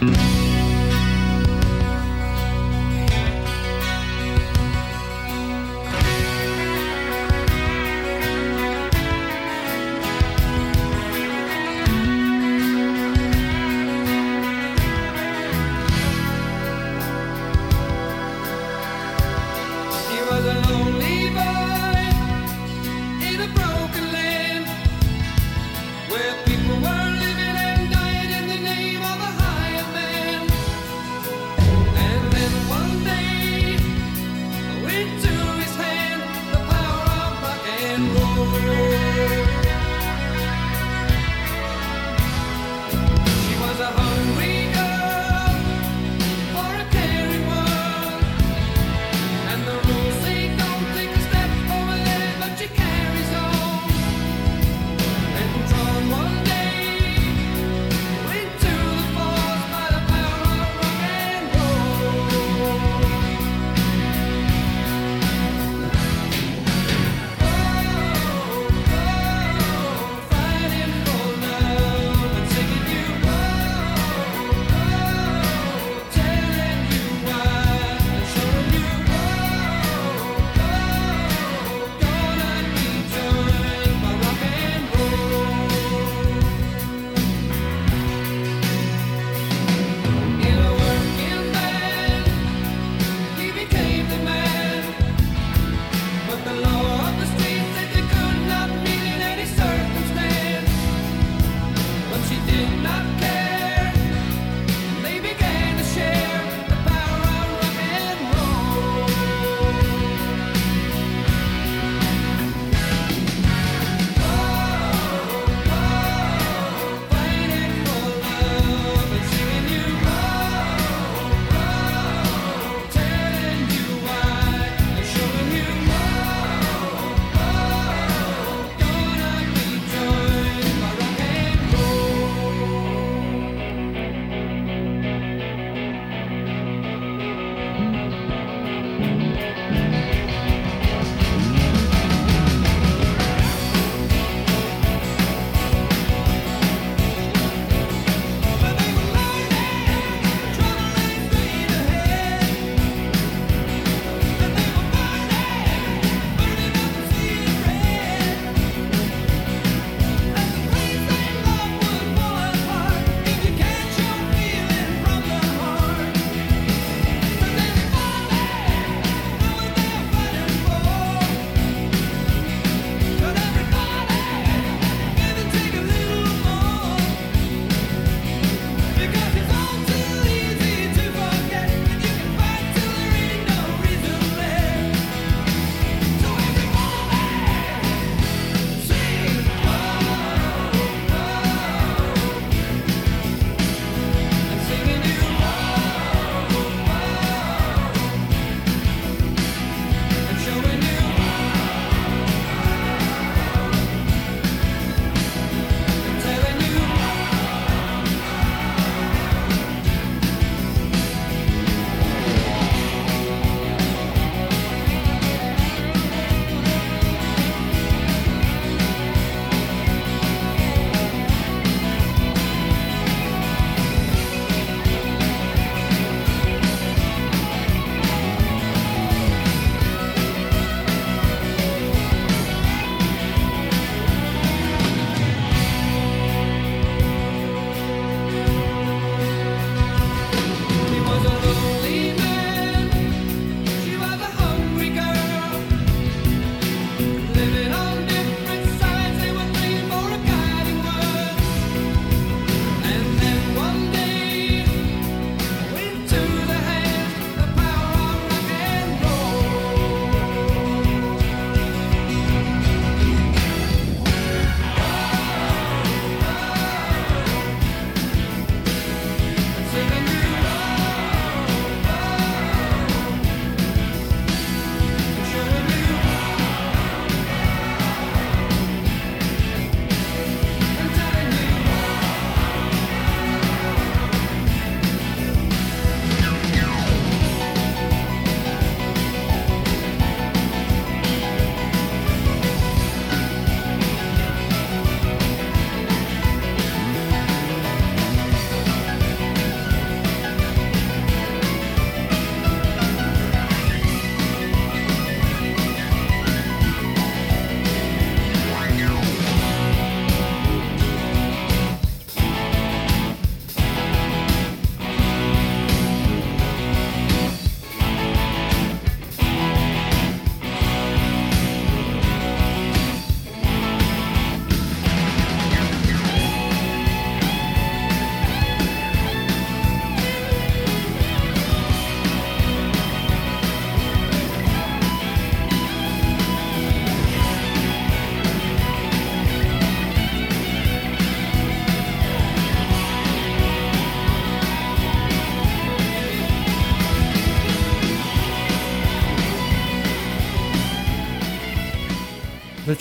He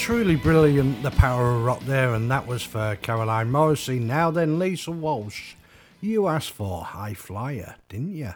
truly brilliant The Power of Rock there, and that was for Caroline Morrissey. Now then, Lisa Walsh, you asked for High Flyer, didn't you?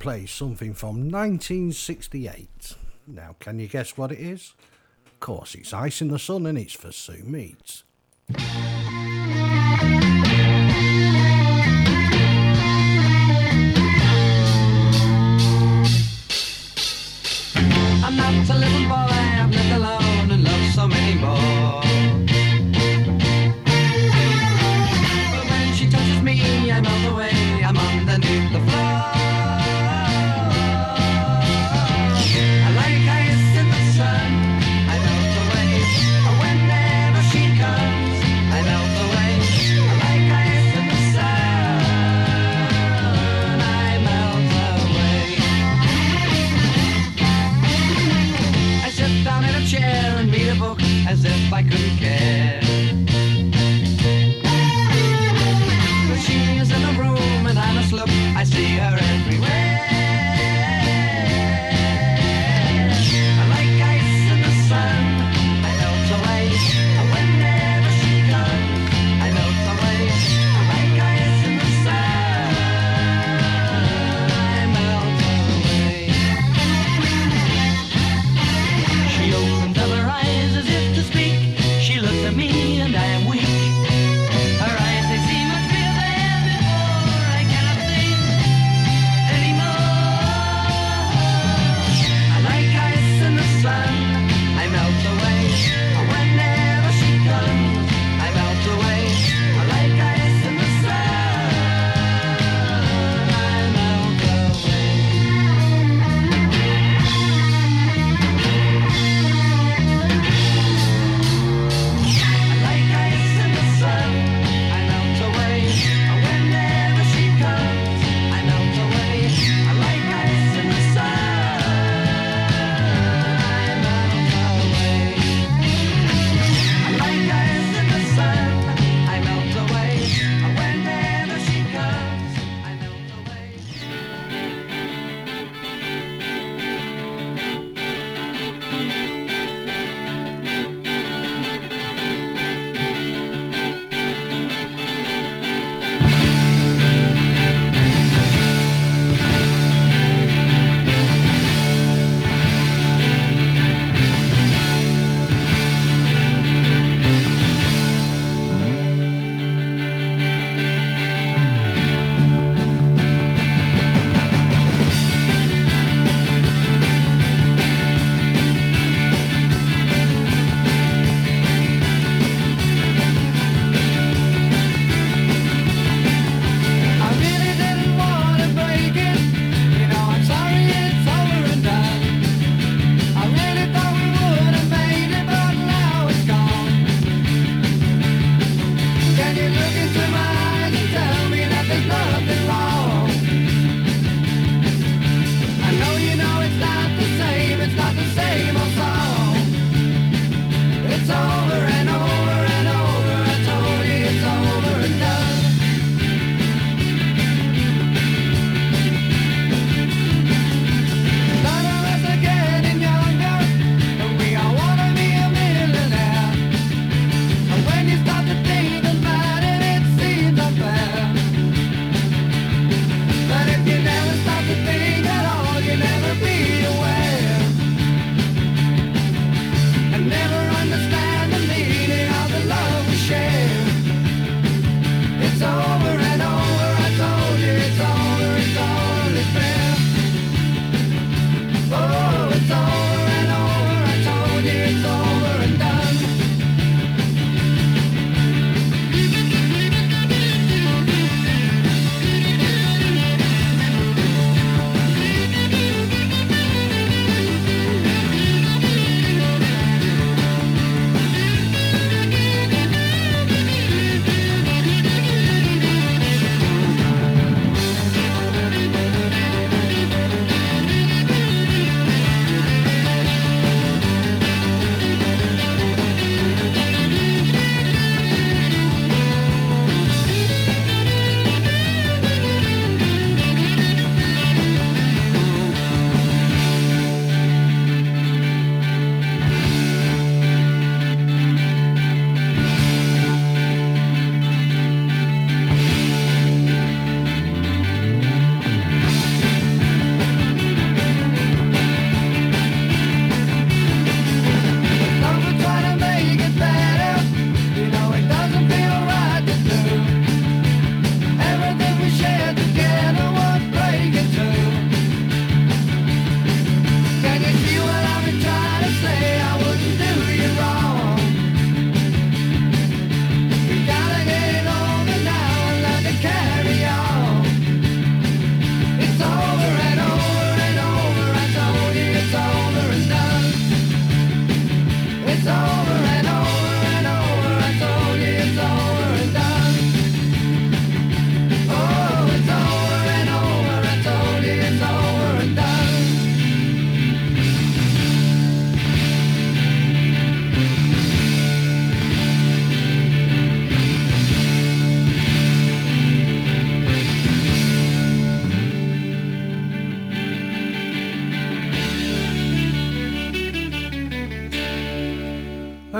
Play something from 1968. Now, can you guess what it is? Of course, it's Ice in the Sun and it's for Sue Meets.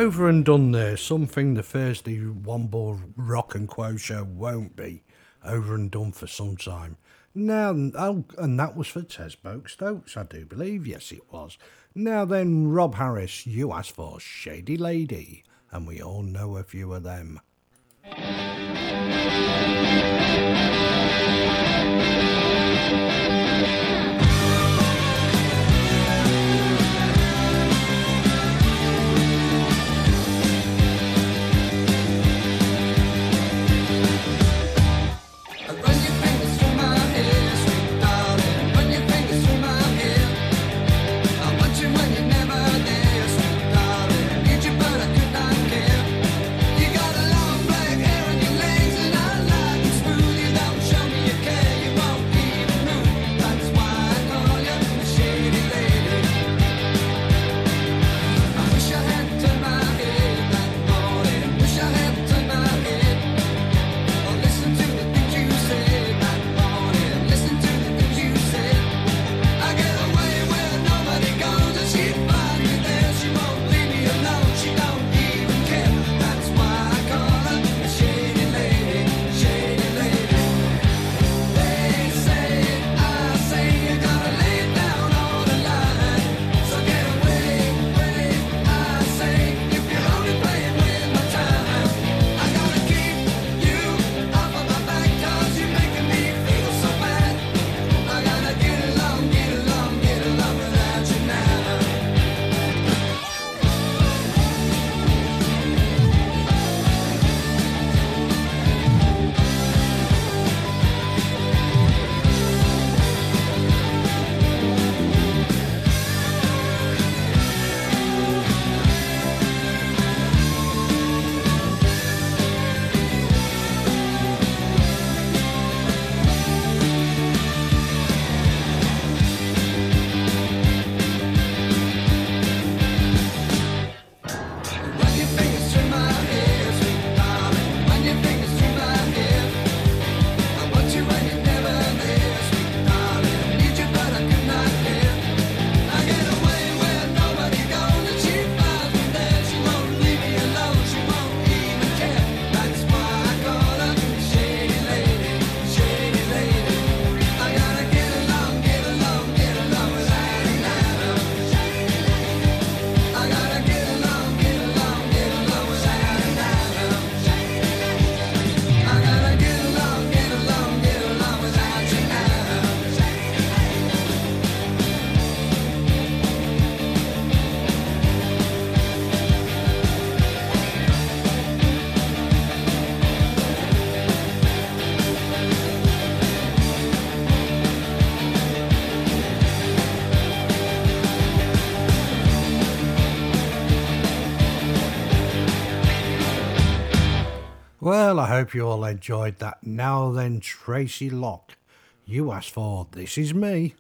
Over and done there, something the Thursday One Ball Rock and Quo show won't be. Over and done for some time. Now, oh, and that was for Tesboke Stokes, I do believe. Yes, it was. Now then, Rob Harris, you asked for Shady Lady, and we all know a few of them. hope you all enjoyed that. Now then, Tracy Locke, you asked for This Is Me.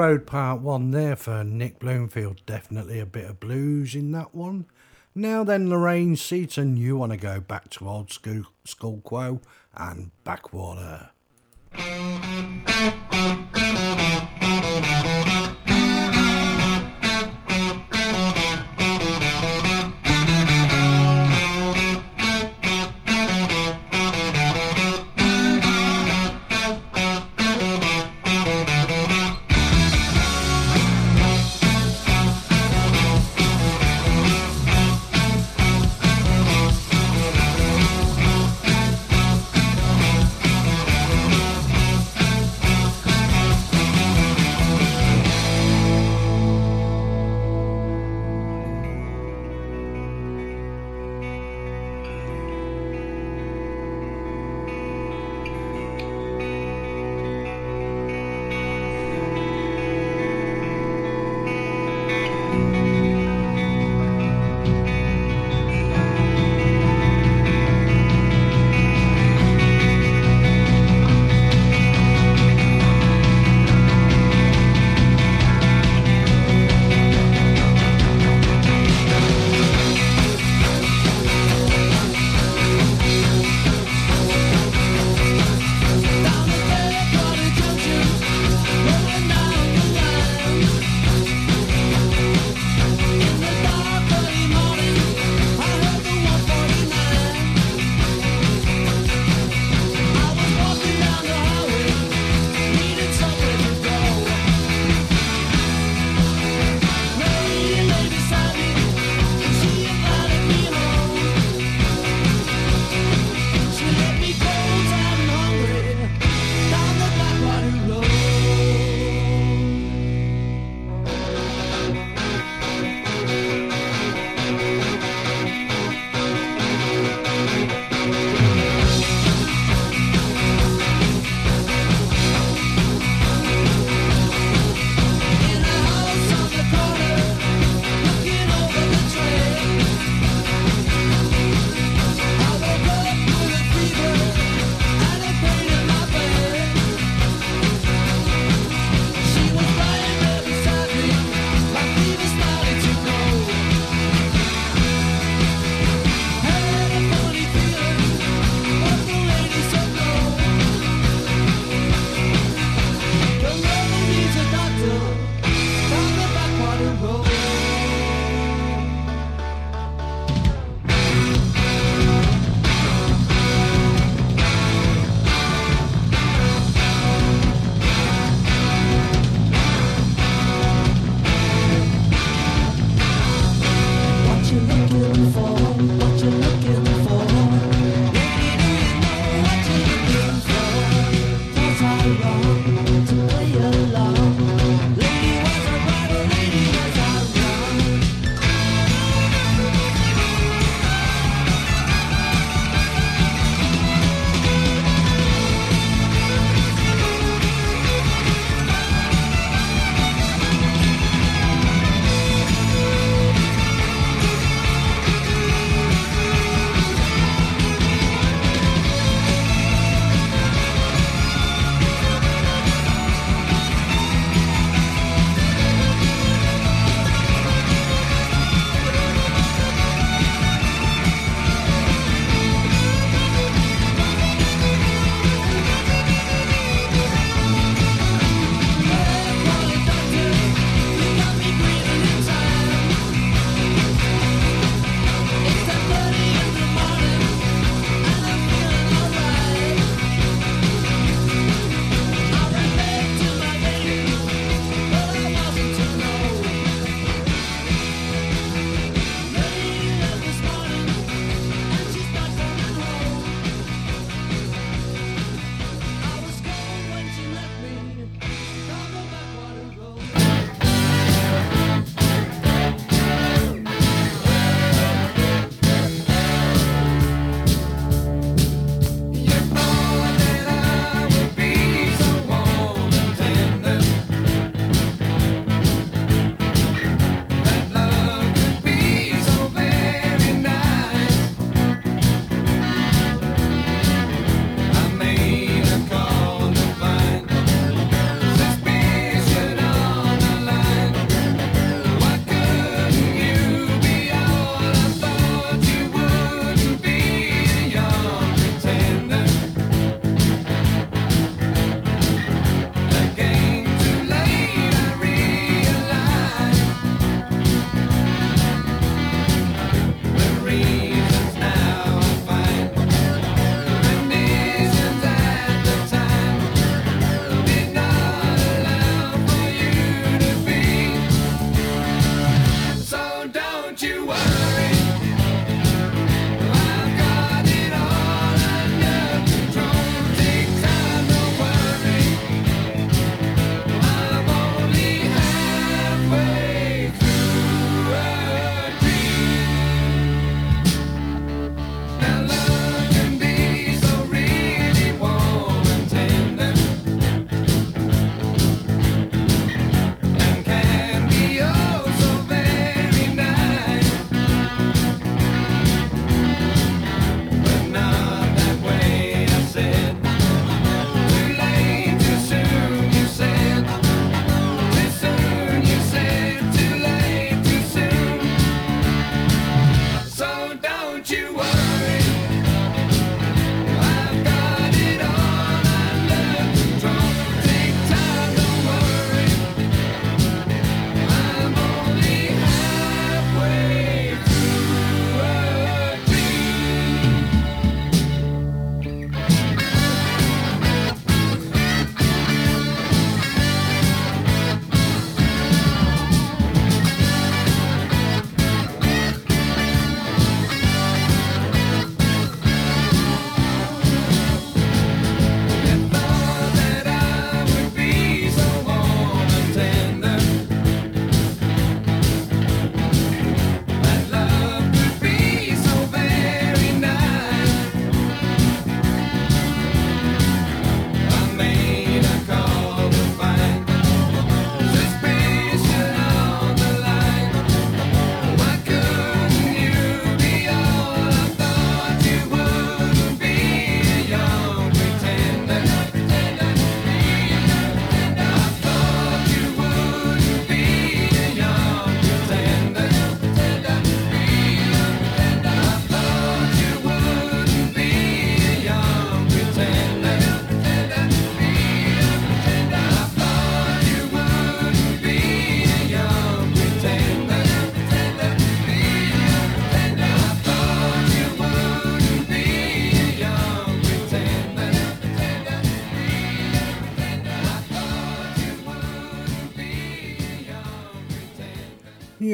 Railroad Part 1 there for Nick Bloomfield. Definitely a bit of blues in that one. Now then, Lorraine Seaton, you want to go back to old school, school quo and backwater.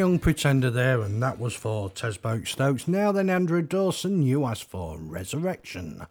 young pretender there, and that was for Tesboke Stokes. Now then, Andrew Dawson, you asked for Resurrection.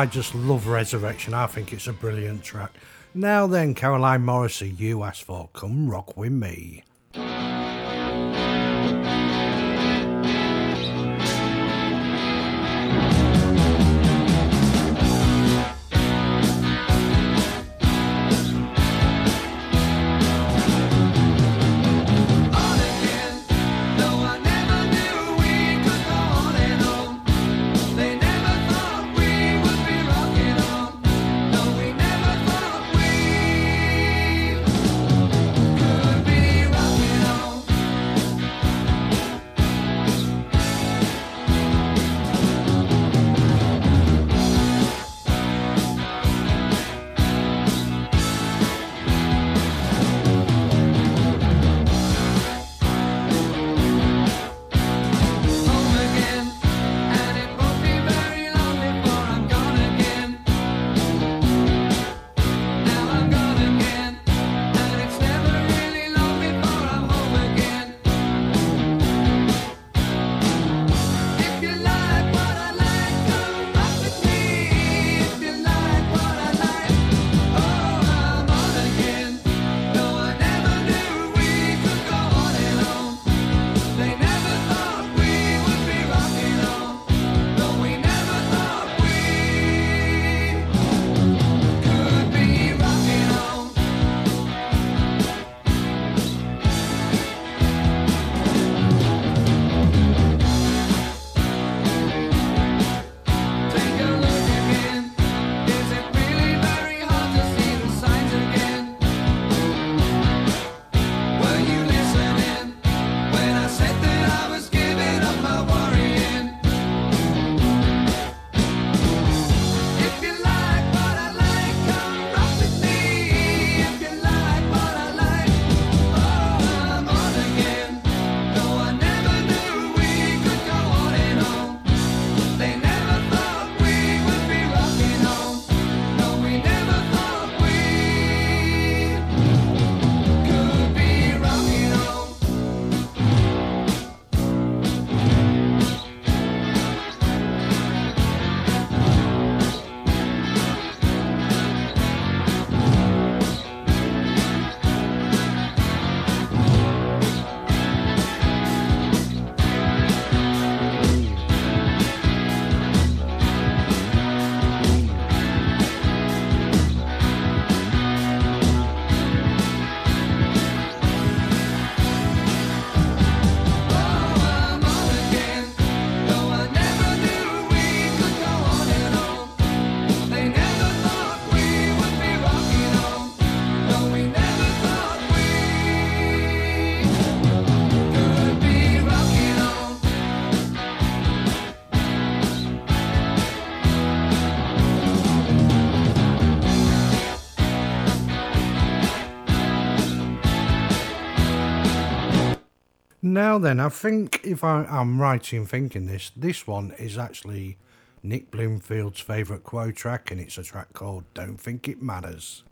I just love Resurrection. I think it's a brilliant track. Now then, Caroline Morrissey, you asked for Come Rock With Me. Now then, I think if I, am right in thinking this, this one is actually Nick Bloomfield's favourite quo track, and it's a track called Don't Think It Matters.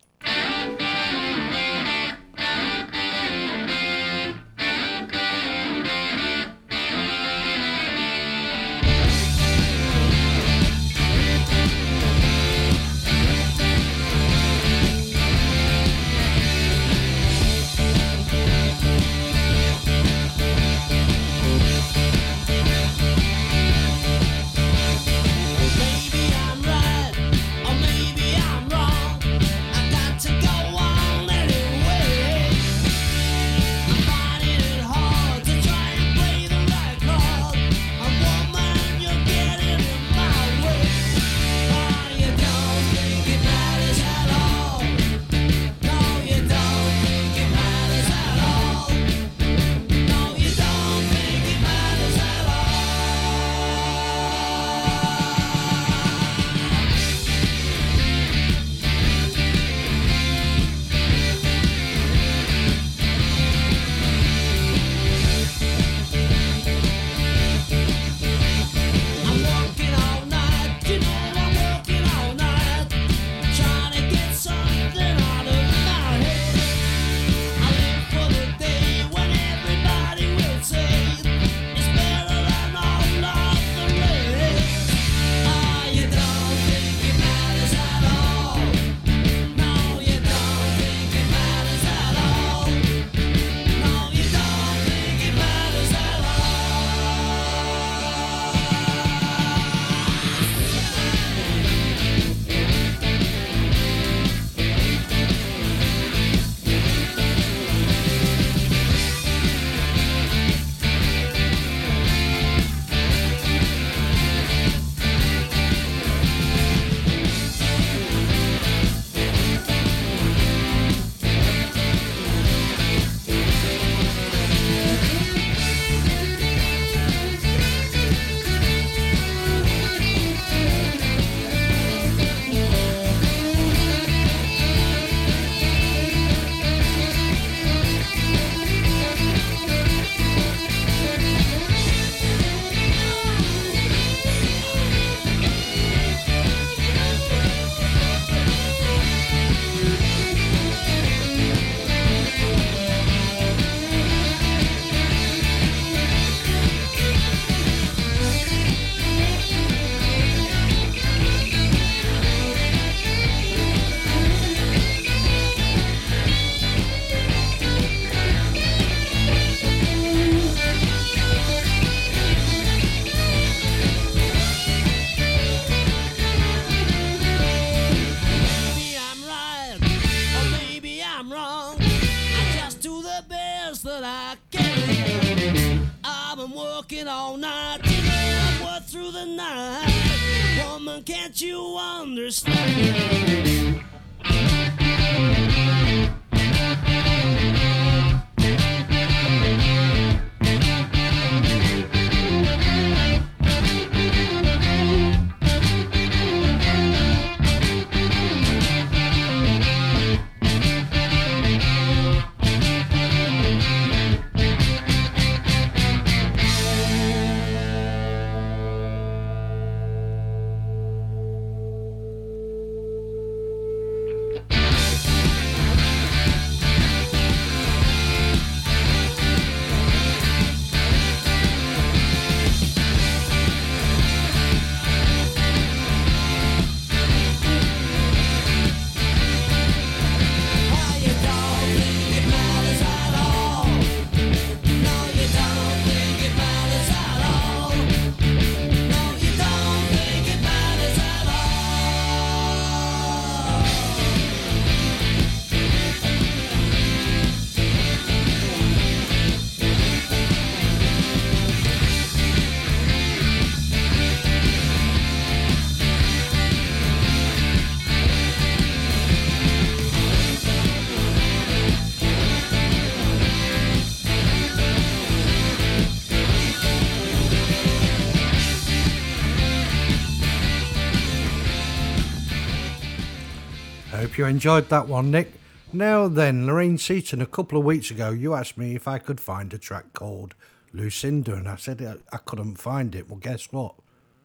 enjoyed that one, Nick. Now then, Lorraine Seaton, a couple of weeks ago, you asked me if I could find a track called Lucinda, and I said I, couldn't find it. Well, guess what?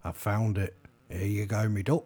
I found it. Here you go, me duck.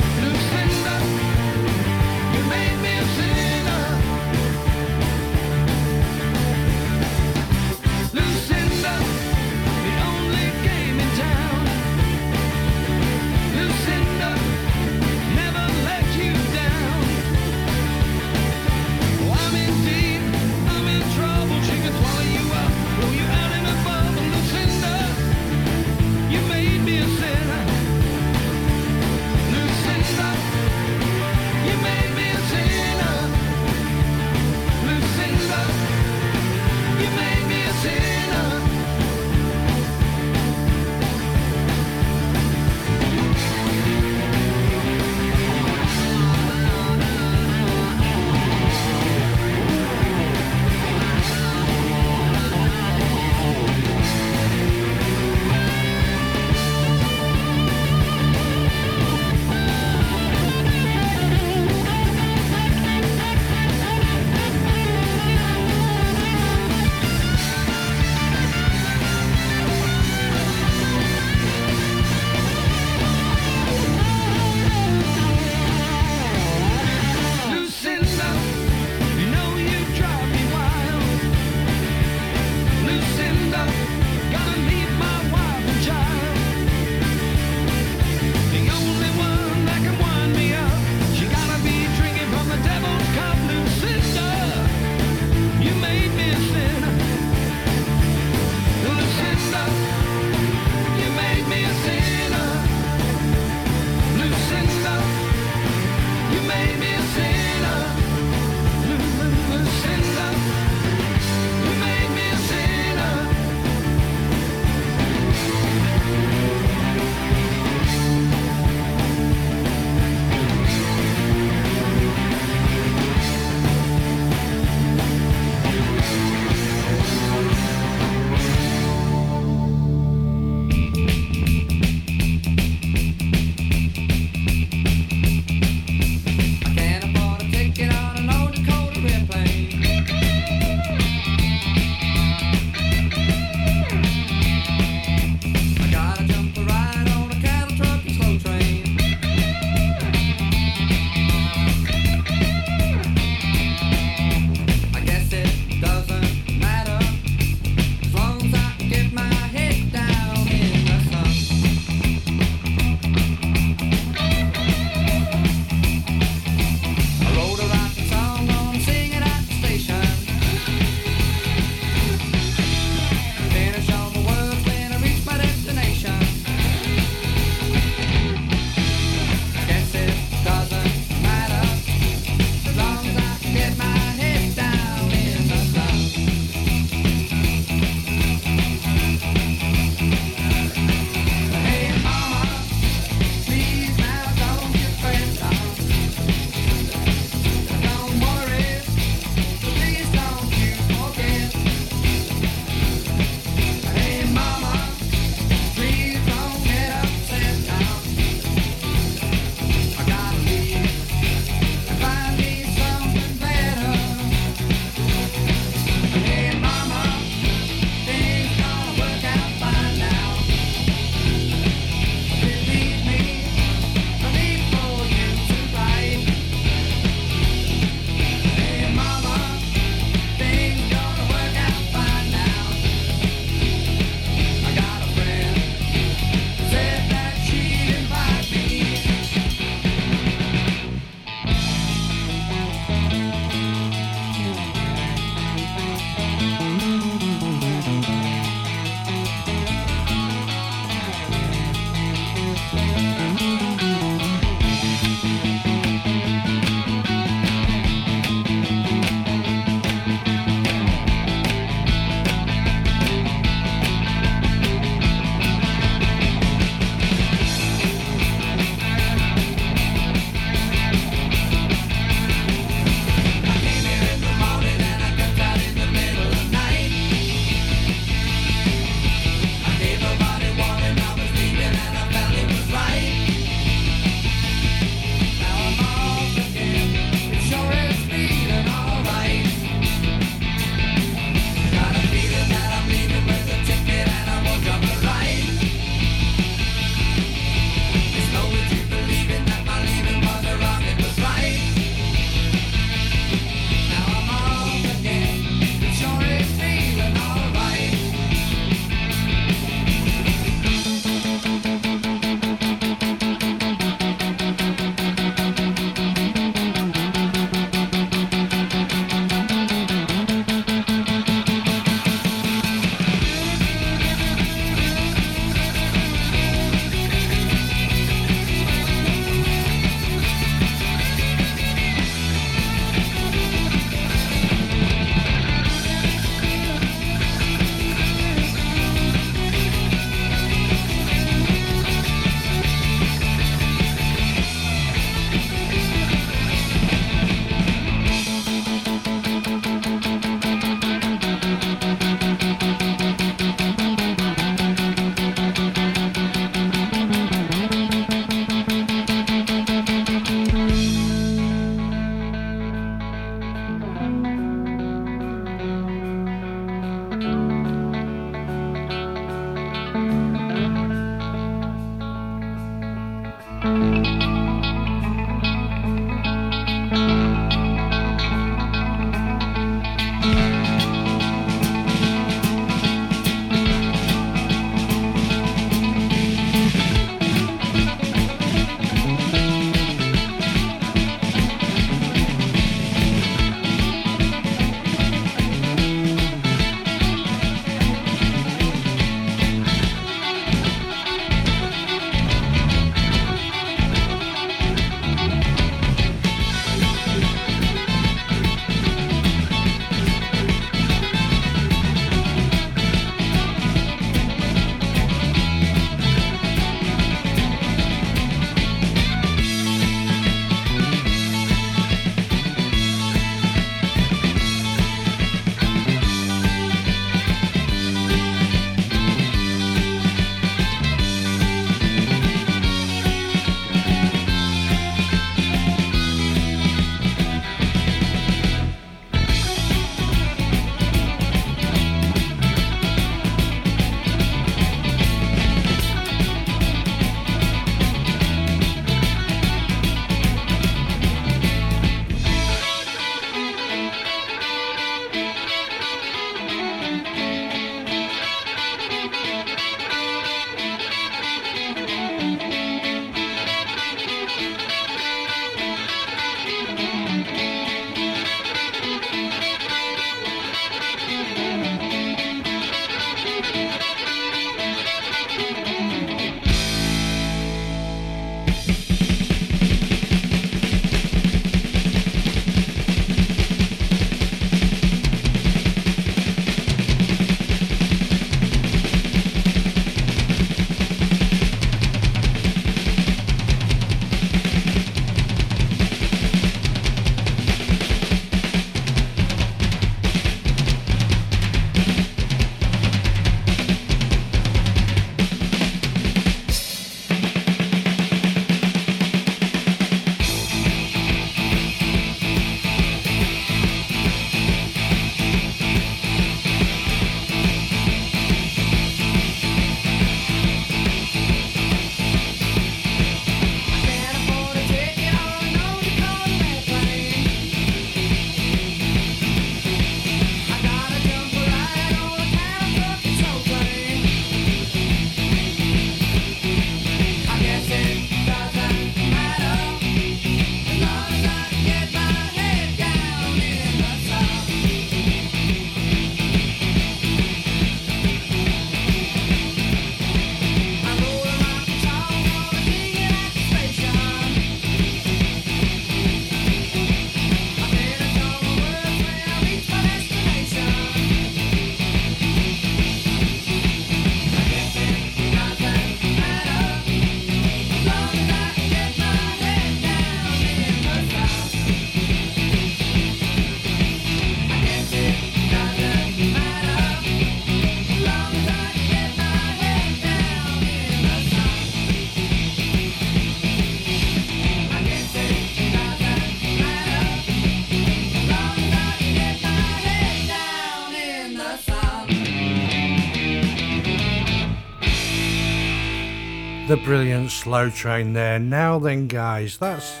brilliant slow train there. Now then, guys, that's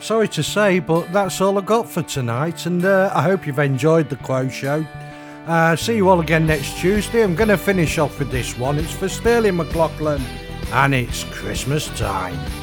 sorry to say, but that's all I got for tonight. And uh, I hope you've enjoyed the Quo Show. Uh, see you all again next Tuesday. I'm going to finish off with this one. It's for Sterling McLaughlin, and it's Christmas time.